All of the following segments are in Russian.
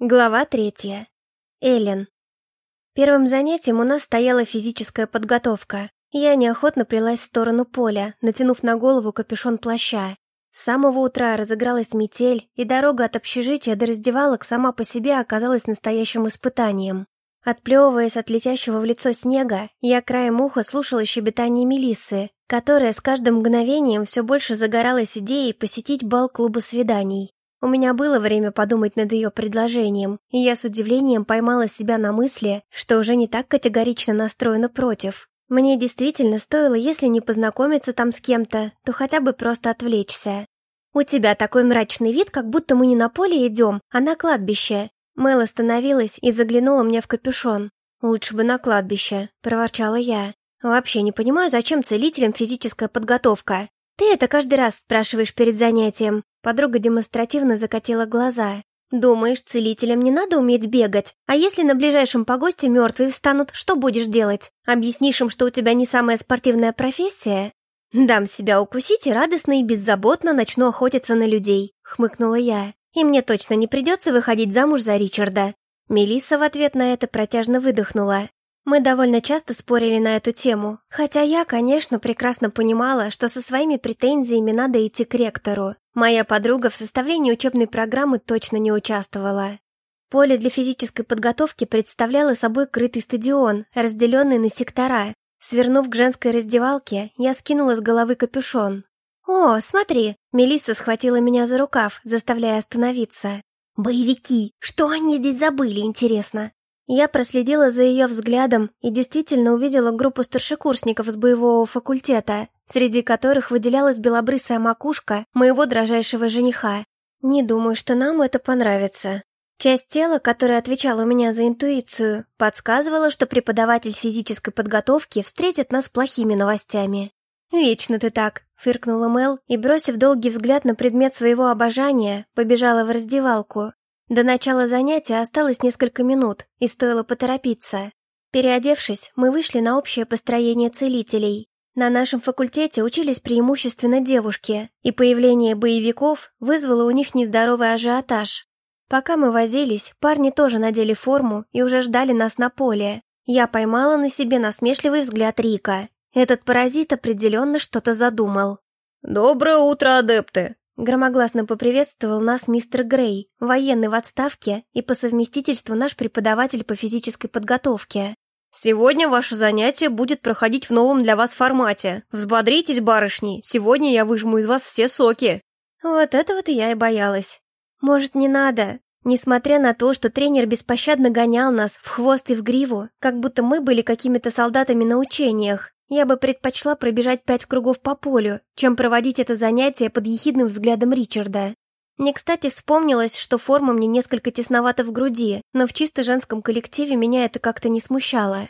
Глава третья. Эллен. Первым занятием у нас стояла физическая подготовка. Я неохотно плелась в сторону поля, натянув на голову капюшон плаща. С самого утра разыгралась метель, и дорога от общежития до раздевалок сама по себе оказалась настоящим испытанием. Отплевываясь от летящего в лицо снега, я краем уха слушала щебетание Мелиссы, которая с каждым мгновением все больше загоралась идеей посетить бал клуба свиданий. У меня было время подумать над ее предложением, и я с удивлением поймала себя на мысли, что уже не так категорично настроена против. Мне действительно стоило, если не познакомиться там с кем-то, то хотя бы просто отвлечься. «У тебя такой мрачный вид, как будто мы не на поле идем, а на кладбище». Мэл остановилась и заглянула мне в капюшон. «Лучше бы на кладбище», — проворчала я. «Вообще не понимаю, зачем целителям физическая подготовка. Ты это каждый раз спрашиваешь перед занятием. Подруга демонстративно закатила глаза. «Думаешь, целителям не надо уметь бегать? А если на ближайшем погосте мертвые встанут, что будешь делать? Объяснишь им, что у тебя не самая спортивная профессия?» «Дам себя укусить и радостно и беззаботно начну охотиться на людей», — хмыкнула я. «И мне точно не придется выходить замуж за Ричарда». Мелисса в ответ на это протяжно выдохнула. Мы довольно часто спорили на эту тему, хотя я, конечно, прекрасно понимала, что со своими претензиями надо идти к ректору. Моя подруга в составлении учебной программы точно не участвовала. Поле для физической подготовки представляло собой крытый стадион, разделенный на сектора. Свернув к женской раздевалке, я скинула с головы капюшон. «О, смотри!» Мелисса схватила меня за рукав, заставляя остановиться. «Боевики! Что они здесь забыли, интересно?» Я проследила за ее взглядом и действительно увидела группу старшекурсников с боевого факультета, среди которых выделялась белобрысая макушка моего дрожайшего жениха. Не думаю, что нам это понравится. Часть тела, которая отвечала у меня за интуицию, подсказывала, что преподаватель физической подготовки встретит нас плохими новостями. «Вечно ты так», — фыркнула Мел и, бросив долгий взгляд на предмет своего обожания, побежала в раздевалку. До начала занятия осталось несколько минут, и стоило поторопиться. Переодевшись, мы вышли на общее построение целителей. На нашем факультете учились преимущественно девушки, и появление боевиков вызвало у них нездоровый ажиотаж. Пока мы возились, парни тоже надели форму и уже ждали нас на поле. Я поймала на себе насмешливый взгляд Рика. Этот паразит определенно что-то задумал. «Доброе утро, адепты!» Громогласно поприветствовал нас мистер Грей, военный в отставке и по совместительству наш преподаватель по физической подготовке. «Сегодня ваше занятие будет проходить в новом для вас формате. Взбодритесь, барышни, сегодня я выжму из вас все соки». Вот этого-то я и боялась. Может, не надо? Несмотря на то, что тренер беспощадно гонял нас в хвост и в гриву, как будто мы были какими-то солдатами на учениях, я бы предпочла пробежать пять кругов по полю, чем проводить это занятие под ехидным взглядом Ричарда. Не кстати вспомнилось, что форма мне несколько тесновата в груди, но в чисто женском коллективе меня это как-то не смущало.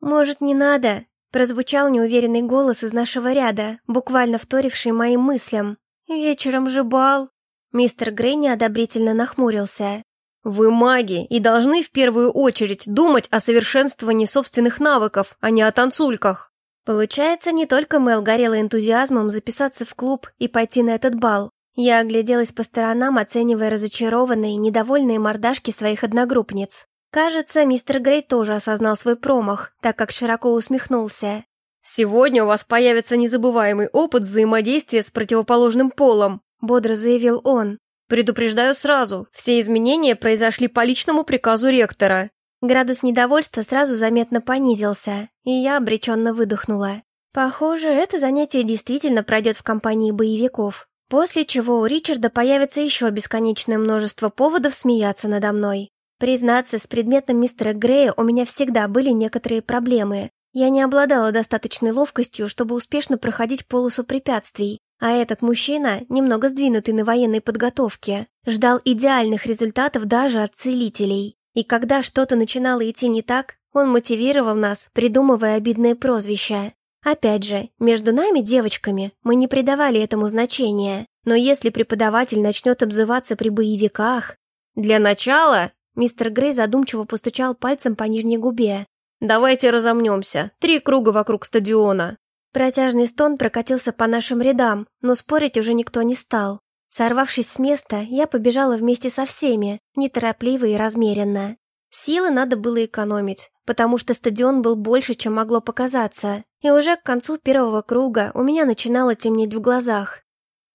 «Может, не надо?» — прозвучал неуверенный голос из нашего ряда, буквально вторивший моим мыслям. «Вечером же бал!» Мистер Грей неодобрительно нахмурился. «Вы маги и должны в первую очередь думать о совершенствовании собственных навыков, а не о танцульках!» Получается, не только Мел горела энтузиазмом записаться в клуб и пойти на этот бал. Я огляделась по сторонам, оценивая разочарованные, недовольные мордашки своих одногруппниц. Кажется, мистер Грей тоже осознал свой промах, так как широко усмехнулся. «Сегодня у вас появится незабываемый опыт взаимодействия с противоположным полом», бодро заявил он. «Предупреждаю сразу, все изменения произошли по личному приказу ректора. Градус недовольства сразу заметно понизился, и я обреченно выдохнула. Похоже, это занятие действительно пройдет в компании боевиков, после чего у Ричарда появится еще бесконечное множество поводов смеяться надо мной. Признаться, с предметом мистера Грея у меня всегда были некоторые проблемы. Я не обладала достаточной ловкостью, чтобы успешно проходить полосу препятствий, а этот мужчина, немного сдвинутый на военной подготовке, ждал идеальных результатов даже от целителей. И когда что-то начинало идти не так, он мотивировал нас, придумывая обидные прозвища. Опять же, между нами, девочками, мы не придавали этому значения. Но если преподаватель начнет обзываться при боевиках... Для начала... Мистер Грей задумчиво постучал пальцем по нижней губе. «Давайте разомнемся. Три круга вокруг стадиона». Протяжный стон прокатился по нашим рядам, но спорить уже никто не стал. Сорвавшись с места, я побежала вместе со всеми, неторопливо и размеренно. Силы надо было экономить, потому что стадион был больше, чем могло показаться, и уже к концу первого круга у меня начинало темнеть в глазах.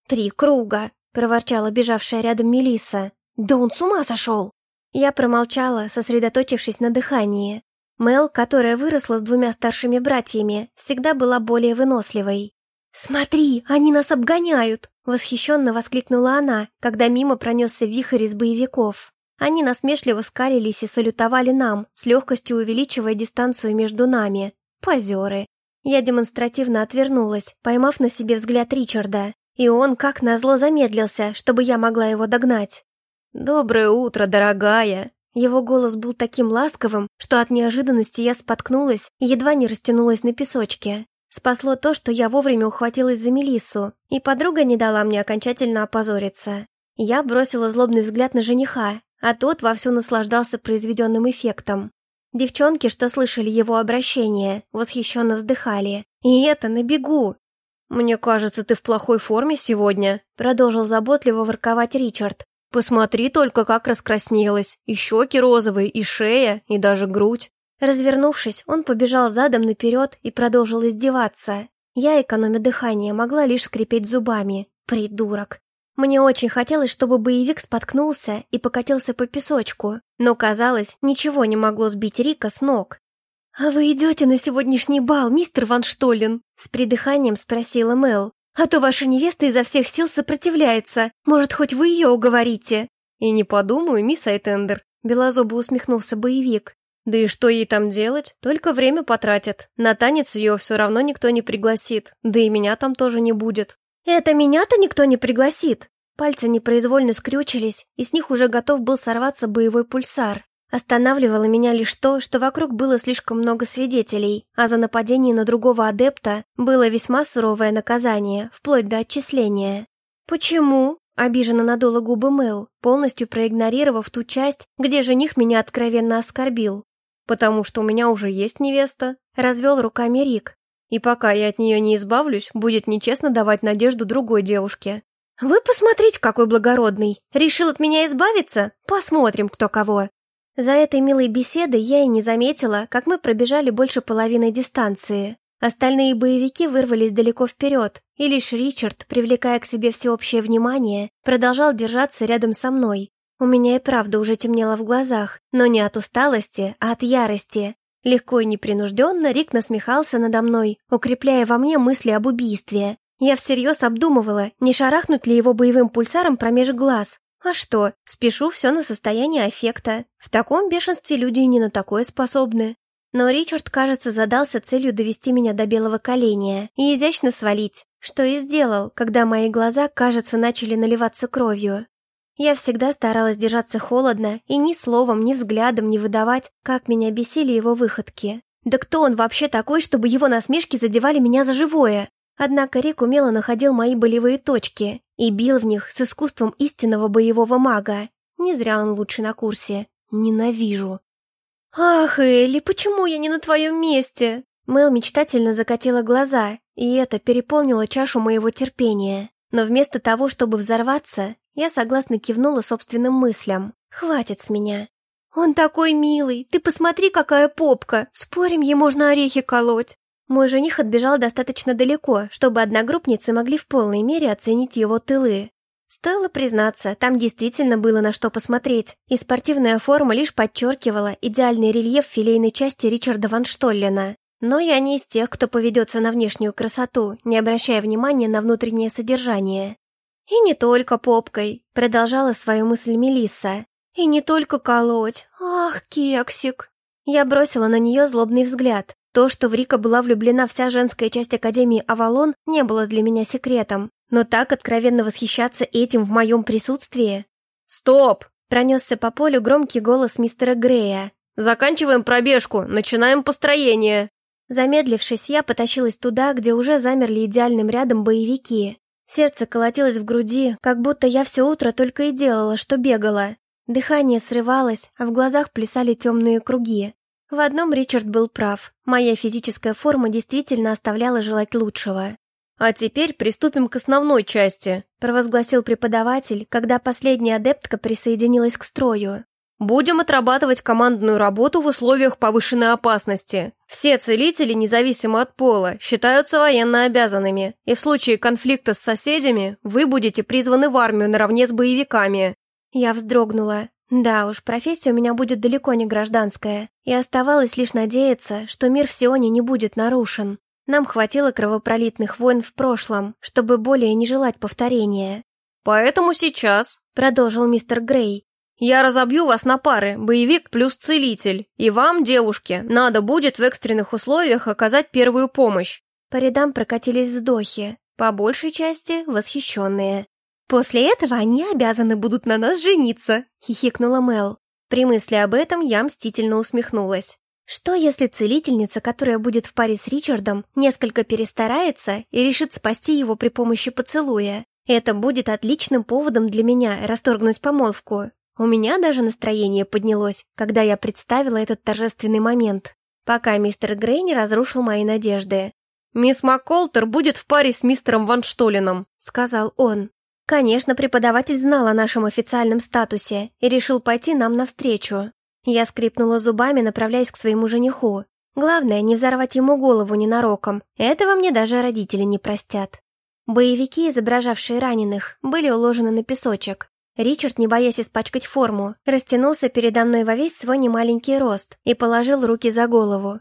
«Три круга!» — проворчала бежавшая рядом Мелисса. «Да он с ума сошел!» Я промолчала, сосредоточившись на дыхании. Мел, которая выросла с двумя старшими братьями, всегда была более выносливой. «Смотри, они нас обгоняют!» — восхищенно воскликнула она, когда мимо пронесся вихрь из боевиков. Они насмешливо скалились и салютовали нам, с легкостью увеличивая дистанцию между нами. Позеры. Я демонстративно отвернулась, поймав на себе взгляд Ричарда, и он, как назло, замедлился, чтобы я могла его догнать. «Доброе утро, дорогая!» Его голос был таким ласковым, что от неожиданности я споткнулась и едва не растянулась на песочке. Спасло то, что я вовремя ухватилась за Мелиссу, и подруга не дала мне окончательно опозориться. Я бросила злобный взгляд на жениха, а тот вовсю наслаждался произведенным эффектом. Девчонки, что слышали его обращение, восхищенно вздыхали. И это на бегу. «Мне кажется, ты в плохой форме сегодня», — продолжил заботливо ворковать Ричард. «Посмотри только, как раскраснелась. И щеки розовые, и шея, и даже грудь». Развернувшись, он побежал задом наперед и продолжил издеваться. Я, экономя дыхание, могла лишь скрипеть зубами. Придурок. Мне очень хотелось, чтобы боевик споткнулся и покатился по песочку, но, казалось, ничего не могло сбить Рика с ног. «А вы идете на сегодняшний бал, мистер Ван Штоллен?» С придыханием спросила Мел. «А то ваша невеста изо всех сил сопротивляется. Может, хоть вы ее уговорите?» «И не подумаю, мисс Айтендер», — белозубо усмехнулся боевик. Да и что ей там делать? Только время потратят. На танец ее все равно никто не пригласит. Да и меня там тоже не будет. Это меня-то никто не пригласит. Пальцы непроизвольно скрючились, и с них уже готов был сорваться боевой пульсар. Останавливало меня лишь то, что вокруг было слишком много свидетелей, а за нападение на другого адепта было весьма суровое наказание, вплоть до отчисления. «Почему?» — обиженно надула губы Мэл, полностью проигнорировав ту часть, где жених меня откровенно оскорбил. «Потому что у меня уже есть невеста», — развел руками Рик. «И пока я от нее не избавлюсь, будет нечестно давать надежду другой девушке». «Вы посмотрите, какой благородный! Решил от меня избавиться? Посмотрим, кто кого!» За этой милой беседой я и не заметила, как мы пробежали больше половины дистанции. Остальные боевики вырвались далеко вперед, и лишь Ричард, привлекая к себе всеобщее внимание, продолжал держаться рядом со мной, у меня и правда уже темнело в глазах, но не от усталости, а от ярости. Легко и непринужденно Рик насмехался надо мной, укрепляя во мне мысли об убийстве. Я всерьез обдумывала, не шарахнуть ли его боевым пульсаром промеж глаз. А что, спешу все на состояние аффекта. В таком бешенстве люди и не на такое способны. Но Ричард, кажется, задался целью довести меня до белого коленя и изящно свалить, что и сделал, когда мои глаза, кажется, начали наливаться кровью. Я всегда старалась держаться холодно и ни словом, ни взглядом не выдавать, как меня бесили его выходки. Да кто он вообще такой, чтобы его насмешки задевали меня за живое? Однако Рик умело находил мои болевые точки и бил в них с искусством истинного боевого мага. Не зря он лучше на курсе. Ненавижу. «Ах, Элли, почему я не на твоем месте?» Мэл мечтательно закатила глаза, и это переполнило чашу моего терпения. Но вместо того, чтобы взорваться, я согласно кивнула собственным мыслям. «Хватит с меня». «Он такой милый! Ты посмотри, какая попка! Спорим, ей можно орехи колоть!» Мой жених отбежал достаточно далеко, чтобы одногруппницы могли в полной мере оценить его тылы. Стоило признаться, там действительно было на что посмотреть, и спортивная форма лишь подчеркивала идеальный рельеф филейной части Ричарда Ван Штоллена. Но я не из тех, кто поведется на внешнюю красоту, не обращая внимания на внутреннее содержание. «И не только попкой», — продолжала свою мысль Мелисса. «И не только колоть. Ах, кексик!» Я бросила на нее злобный взгляд. То, что в Рика была влюблена вся женская часть Академии Авалон, не было для меня секретом. Но так откровенно восхищаться этим в моем присутствии... «Стоп!» — пронесся по полю громкий голос мистера Грея. «Заканчиваем пробежку, начинаем построение!» Замедлившись, я потащилась туда, где уже замерли идеальным рядом боевики. Сердце колотилось в груди, как будто я все утро только и делала, что бегала. Дыхание срывалось, а в глазах плясали темные круги. В одном Ричард был прав. Моя физическая форма действительно оставляла желать лучшего. А теперь приступим к основной части, провозгласил преподаватель, когда последняя адептка присоединилась к строю. Будем отрабатывать командную работу в условиях повышенной опасности. Все целители, независимо от пола, считаются военно обязанными, и в случае конфликта с соседями вы будете призваны в армию наравне с боевиками. Я вздрогнула. Да уж, профессия у меня будет далеко не гражданская, и оставалось лишь надеяться, что мир в Сионе не будет нарушен. Нам хватило кровопролитных войн в прошлом, чтобы более не желать повторения. «Поэтому сейчас», — продолжил мистер Грей, «я разобью вас на пары, боевик плюс целитель, и вам, девушки, надо будет в экстренных условиях оказать первую помощь». По рядам прокатились вздохи, по большей части восхищенные. «После этого они обязаны будут на нас жениться», — хихикнула Мел. При мысли об этом я мстительно усмехнулась. Что, если целительница, которая будет в паре с Ричардом, несколько перестарается и решит спасти его при помощи поцелуя? Это будет отличным поводом для меня расторгнуть помолвку. У меня даже настроение поднялось, когда я представила этот торжественный момент, пока мистер Грей не разрушил мои надежды. «Мисс МакКолтер будет в паре с мистером Ван Штолином», — сказал он. Конечно, преподаватель знал о нашем официальном статусе и решил пойти нам навстречу. Я скрипнула зубами, направляясь к своему жениху. Главное, не взорвать ему голову ненароком. Этого мне даже родители не простят. Боевики, изображавшие раненых, были уложены на песочек. Ричард, не боясь испачкать форму, растянулся передо мной во весь свой немаленький рост и положил руки за голову.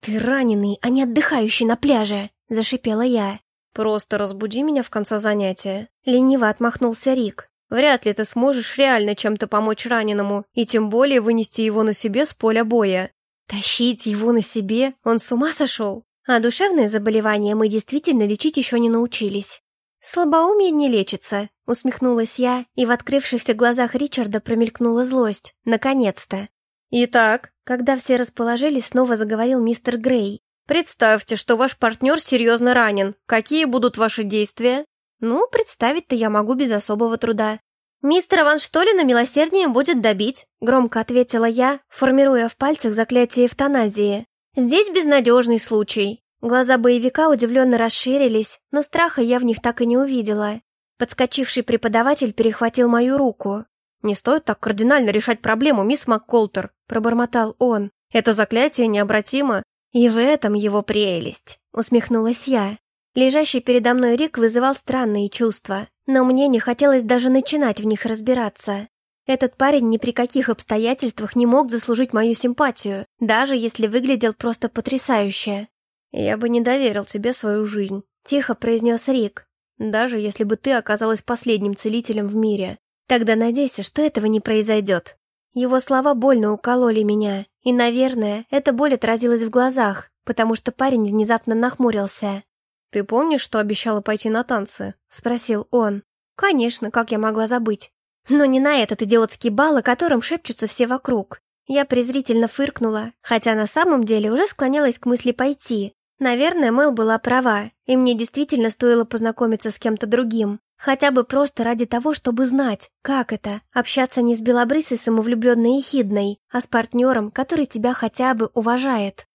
«Ты раненый, а не отдыхающий на пляже!» – зашипела я. «Просто разбуди меня в конце занятия», — лениво отмахнулся Рик. Вряд ли ты сможешь реально чем-то помочь раненому, и тем более вынести его на себе с поля боя. Тащить его на себе? Он с ума сошел? А душевные заболевания мы действительно лечить еще не научились. «Слабоумие не лечится», — усмехнулась я, и в открывшихся глазах Ричарда промелькнула злость. Наконец-то. «Итак», когда все расположились, снова заговорил мистер Грей. «Представьте, что ваш партнер серьезно ранен. Какие будут ваши действия?» «Ну, представить-то я могу без особого труда. «Мистера Ван Штолина милосердием будет добить», — громко ответила я, формируя в пальцах заклятие эвтаназии. «Здесь безнадежный случай». Глаза боевика удивленно расширились, но страха я в них так и не увидела. Подскочивший преподаватель перехватил мою руку. «Не стоит так кардинально решать проблему, мисс МакКолтер», — пробормотал он. «Это заклятие необратимо». «И в этом его прелесть», — усмехнулась я. Лежащий передо мной Рик вызывал странные чувства, но мне не хотелось даже начинать в них разбираться. Этот парень ни при каких обстоятельствах не мог заслужить мою симпатию, даже если выглядел просто потрясающе. «Я бы не доверил тебе свою жизнь», — тихо произнес Рик. «Даже если бы ты оказалась последним целителем в мире. Тогда надейся, что этого не произойдет». Его слова больно укололи меня, и, наверное, эта боль отразилась в глазах, потому что парень внезапно нахмурился. «Ты помнишь, что обещала пойти на танцы?» — спросил он. «Конечно, как я могла забыть. Но не на этот идиотский бал, о котором шепчутся все вокруг. Я презрительно фыркнула, хотя на самом деле уже склонялась к мысли пойти. Наверное, Мэл была права, и мне действительно стоило познакомиться с кем-то другим. Хотя бы просто ради того, чтобы знать, как это — общаться не с белобрысой самовлюбленной и хидной, а с партнером, который тебя хотя бы уважает.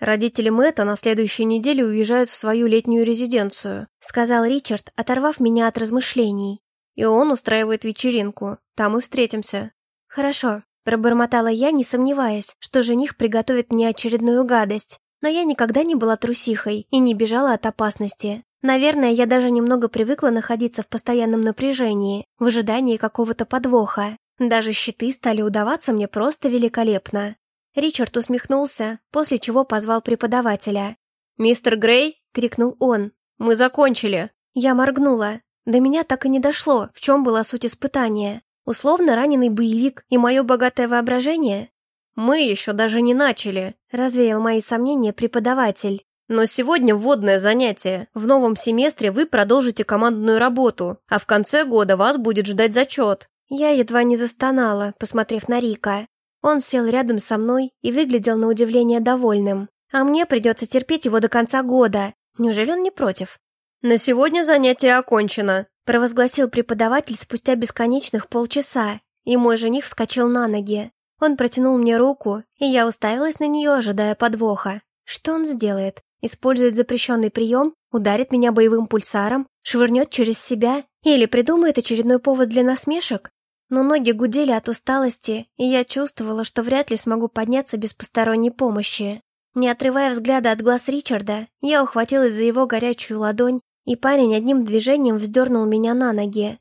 «Родители Мэтта на следующей неделе уезжают в свою летнюю резиденцию», сказал Ричард, оторвав меня от размышлений. «И он устраивает вечеринку. Там и встретимся». «Хорошо», пробормотала я, не сомневаясь, что жених приготовит мне очередную гадость. Но я никогда не была трусихой и не бежала от опасности. Наверное, я даже немного привыкла находиться в постоянном напряжении, в ожидании какого-то подвоха. Даже щиты стали удаваться мне просто великолепно. Ричард усмехнулся, после чего позвал преподавателя. «Мистер Грей!» — крикнул он. «Мы закончили!» Я моргнула. До меня так и не дошло, в чем была суть испытания. Условно раненый боевик и мое богатое воображение? «Мы еще даже не начали», — развеял мои сомнения преподаватель. «Но сегодня вводное занятие. В новом семестре вы продолжите командную работу, а в конце года вас будет ждать зачет». Я едва не застонала, посмотрев на Рика. Он сел рядом со мной и выглядел на удивление довольным. А мне придется терпеть его до конца года. Неужели он не против? «На сегодня занятие окончено», — провозгласил преподаватель спустя бесконечных полчаса, и мой жених вскочил на ноги. Он протянул мне руку, и я уставилась на нее, ожидая подвоха. Что он сделает? использует запрещенный прием, ударит меня боевым пульсаром, швырнет через себя или придумает очередной повод для насмешек. Но ноги гудели от усталости, и я чувствовала, что вряд ли смогу подняться без посторонней помощи. Не отрывая взгляда от глаз Ричарда, я ухватилась за его горячую ладонь, и парень одним движением вздернул меня на ноги.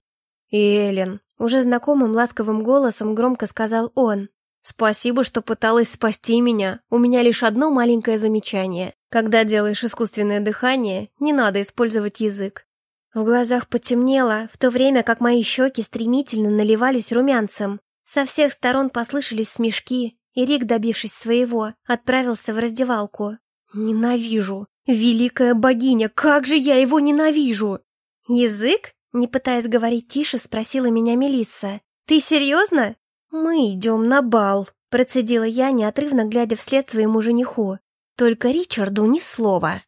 «Эллен», — уже знакомым ласковым голосом громко сказал он, «спасибо, что пыталась спасти меня. У меня лишь одно маленькое замечание. Когда делаешь искусственное дыхание, не надо использовать язык. В глазах потемнело, в то время как мои щеки стремительно наливались румянцем. Со всех сторон послышались смешки, и Рик, добившись своего, отправился в раздевалку. «Ненавижу! Великая богиня, как же я его ненавижу!» «Язык?» — не пытаясь говорить тише, спросила меня Мелисса. «Ты серьезно?» «Мы идем на бал», — процедила я, неотрывно глядя вслед своему жениху. «Только Ричарду ни слова».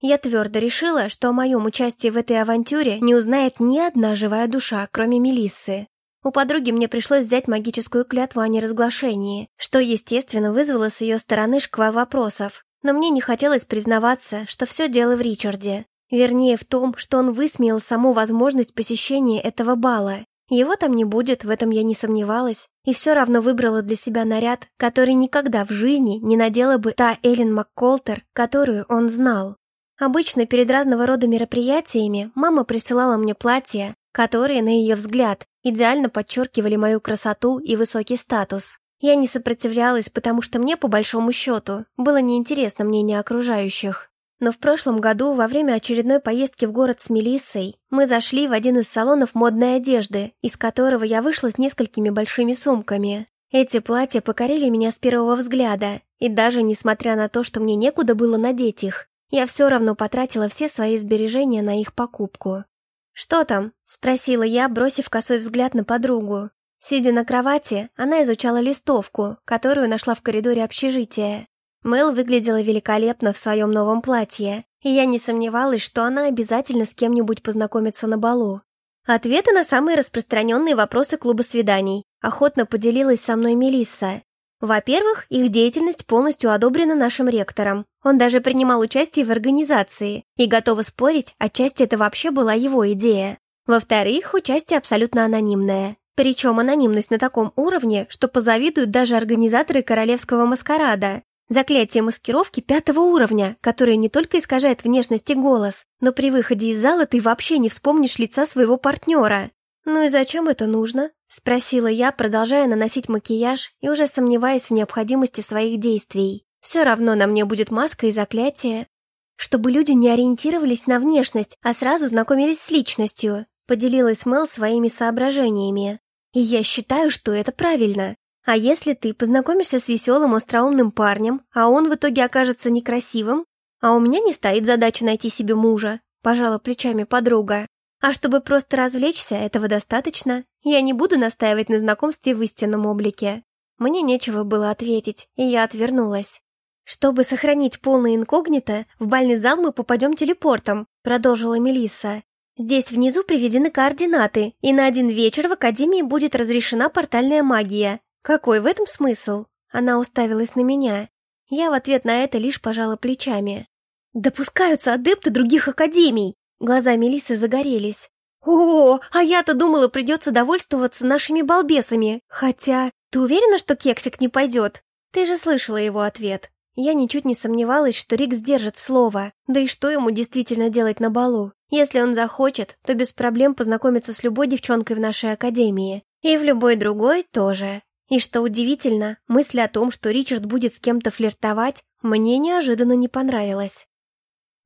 Я твердо решила, что о моем участии в этой авантюре не узнает ни одна живая душа, кроме Мелиссы. У подруги мне пришлось взять магическую клятву о неразглашении, что, естественно, вызвало с ее стороны шквал вопросов. Но мне не хотелось признаваться, что все дело в Ричарде. Вернее, в том, что он высмеял саму возможность посещения этого бала. Его там не будет, в этом я не сомневалась, и все равно выбрала для себя наряд, который никогда в жизни не надела бы та Эллен МакКолтер, которую он знал. Обычно перед разного рода мероприятиями мама присылала мне платья, которые, на ее взгляд, идеально подчеркивали мою красоту и высокий статус. Я не сопротивлялась, потому что мне, по большому счету, было неинтересно мнение окружающих. Но в прошлом году, во время очередной поездки в город с Мелиссой, мы зашли в один из салонов модной одежды, из которого я вышла с несколькими большими сумками. Эти платья покорили меня с первого взгляда, и даже несмотря на то, что мне некуда было надеть их, я все равно потратила все свои сбережения на их покупку. «Что там?» — спросила я, бросив косой взгляд на подругу. Сидя на кровати, она изучала листовку, которую нашла в коридоре общежития. Мэл выглядела великолепно в своем новом платье, и я не сомневалась, что она обязательно с кем-нибудь познакомится на балу. Ответы на самые распространенные вопросы клуба свиданий охотно поделилась со мной Мелисса. Во-первых, их деятельность полностью одобрена нашим ректором. Он даже принимал участие в организации и готова спорить, отчасти это вообще была его идея. Во-вторых, участие абсолютно анонимное. Причем анонимность на таком уровне, что позавидуют даже организаторы королевского маскарада. Заклятие маскировки пятого уровня, которое не только искажает внешность и голос, но при выходе из зала ты вообще не вспомнишь лица своего партнера. «Ну и зачем это нужно?» — спросила я, продолжая наносить макияж и уже сомневаясь в необходимости своих действий. «Все равно на мне будет маска и заклятие». «Чтобы люди не ориентировались на внешность, а сразу знакомились с личностью», — поделилась Мэл своими соображениями. «И я считаю, что это правильно. А если ты познакомишься с веселым, остроумным парнем, а он в итоге окажется некрасивым? А у меня не стоит задача найти себе мужа», — пожала плечами подруга. А чтобы просто развлечься, этого достаточно. Я не буду настаивать на знакомстве в истинном облике. Мне нечего было ответить, и я отвернулась. «Чтобы сохранить полное инкогнито, в бальный зал мы попадем телепортом», — продолжила Мелисса. «Здесь внизу приведены координаты, и на один вечер в Академии будет разрешена портальная магия. Какой в этом смысл?» Она уставилась на меня. Я в ответ на это лишь пожала плечами. «Допускаются адепты других академий!» Глаза Мелисы загорелись. «О, а я-то думала, придется довольствоваться нашими балбесами. Хотя, ты уверена, что Кексик не пойдет? Ты же слышала его ответ. Я ничуть не сомневалась, что Рик сдержит слово. Да и что ему действительно делать на балу? Если он захочет, то без проблем познакомится с любой девчонкой в нашей академии. И в любой другой тоже. И что удивительно, мысль о том, что Ричард будет с кем-то флиртовать, мне неожиданно не понравилась.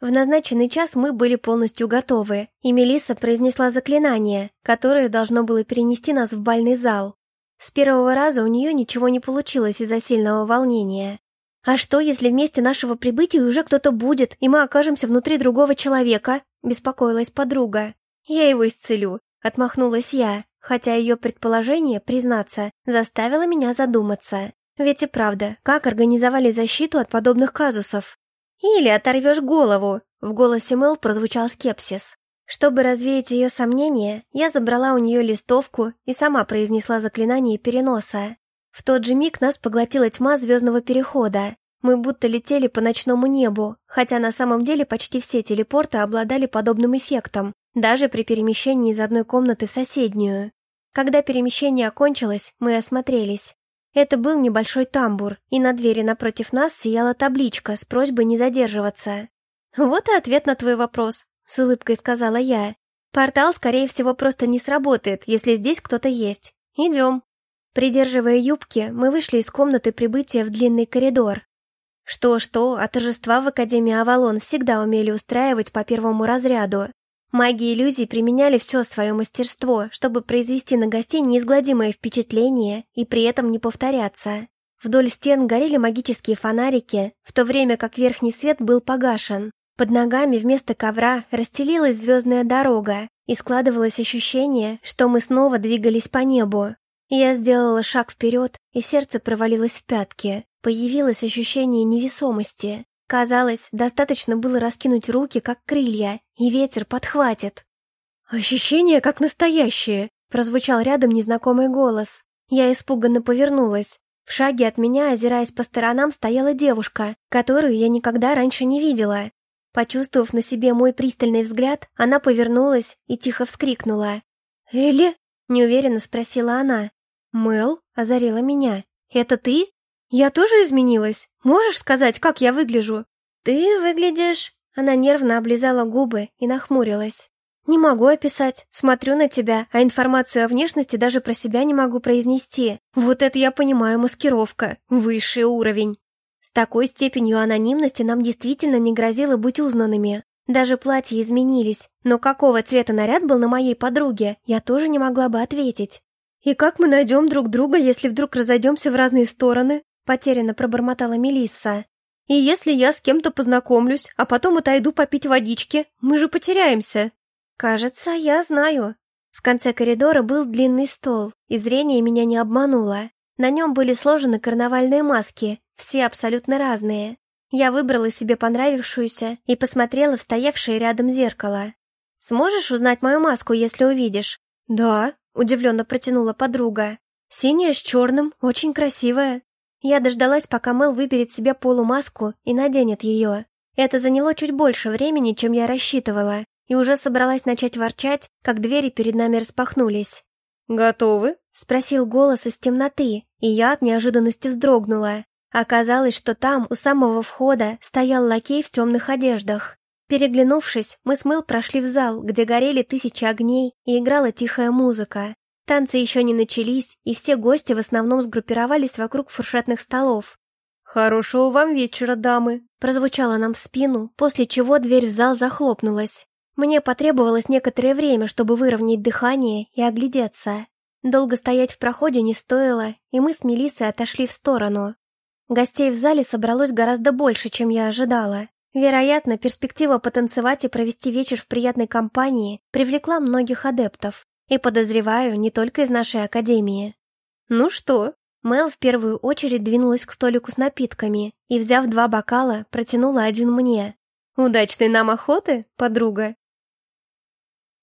В назначенный час мы были полностью готовы, и Мелисса произнесла заклинание, которое должно было перенести нас в бальный зал. С первого раза у нее ничего не получилось из-за сильного волнения. «А что, если вместе нашего прибытия уже кто-то будет, и мы окажемся внутри другого человека?» – беспокоилась подруга. «Я его исцелю», – отмахнулась я, хотя ее предположение, признаться, заставило меня задуматься. Ведь и правда, как организовали защиту от подобных казусов? «Или оторвешь голову!» — в голосе Мэл прозвучал скепсис. Чтобы развеять ее сомнения, я забрала у нее листовку и сама произнесла заклинание переноса. В тот же миг нас поглотила тьма звездного перехода. Мы будто летели по ночному небу, хотя на самом деле почти все телепорты обладали подобным эффектом, даже при перемещении из одной комнаты в соседнюю. Когда перемещение окончилось, мы осмотрелись. Это был небольшой тамбур, и на двери напротив нас сияла табличка с просьбой не задерживаться. «Вот и ответ на твой вопрос», — с улыбкой сказала я. «Портал, скорее всего, просто не сработает, если здесь кто-то есть. Идем». Придерживая юбки, мы вышли из комнаты прибытия в длинный коридор. Что-что, а торжества в Академии Авалон всегда умели устраивать по первому разряду. Маги иллюзий применяли все свое мастерство, чтобы произвести на гостей неизгладимое впечатление и при этом не повторяться. Вдоль стен горели магические фонарики, в то время как верхний свет был погашен. Под ногами вместо ковра расстелилась звездная дорога, и складывалось ощущение, что мы снова двигались по небу. Я сделала шаг вперед, и сердце провалилось в пятки. Появилось ощущение невесомости. Казалось, достаточно было раскинуть руки, как крылья, и ветер подхватит. «Ощущение как настоящее!» — прозвучал рядом незнакомый голос. Я испуганно повернулась. В шаге от меня, озираясь по сторонам, стояла девушка, которую я никогда раньше не видела. Почувствовав на себе мой пристальный взгляд, она повернулась и тихо вскрикнула. «Элли?» — неуверенно спросила она. «Мэл?» — озарила меня. «Это ты?» «Я тоже изменилась? Можешь сказать, как я выгляжу?» «Ты выглядишь...» Она нервно облизала губы и нахмурилась. «Не могу описать. Смотрю на тебя, а информацию о внешности даже про себя не могу произнести. Вот это я понимаю маскировка. Высший уровень». С такой степенью анонимности нам действительно не грозило быть узнанными. Даже платья изменились, но какого цвета наряд был на моей подруге, я тоже не могла бы ответить. «И как мы найдем друг друга, если вдруг разойдемся в разные стороны?» Потерянно пробормотала Мелисса. «И если я с кем-то познакомлюсь, а потом отойду попить водички, мы же потеряемся». «Кажется, я знаю». В конце коридора был длинный стол, и зрение меня не обмануло. На нем были сложены карнавальные маски, все абсолютно разные. Я выбрала себе понравившуюся и посмотрела в стоявшее рядом зеркало. «Сможешь узнать мою маску, если увидишь?» «Да», — удивленно протянула подруга. «Синяя с черным, очень красивая». Я дождалась, пока Мэл выберет себе полумаску и наденет ее. Это заняло чуть больше времени, чем я рассчитывала, и уже собралась начать ворчать, как двери перед нами распахнулись. «Готовы?» — спросил голос из темноты, и я от неожиданности вздрогнула. Оказалось, что там, у самого входа, стоял лакей в темных одеждах. Переглянувшись, мы с Мэл прошли в зал, где горели тысячи огней и играла тихая музыка. Танцы еще не начались, и все гости в основном сгруппировались вокруг фуршетных столов. «Хорошего вам вечера, дамы!» прозвучало нам в спину, после чего дверь в зал захлопнулась. Мне потребовалось некоторое время, чтобы выровнять дыхание и оглядеться. Долго стоять в проходе не стоило, и мы с Мелиссой отошли в сторону. Гостей в зале собралось гораздо больше, чем я ожидала. Вероятно, перспектива потанцевать и провести вечер в приятной компании привлекла многих адептов. И подозреваю, не только из нашей академии. Ну что? Мел в первую очередь двинулась к столику с напитками и, взяв два бокала, протянула один мне. «Удачной нам охоты, подруга!»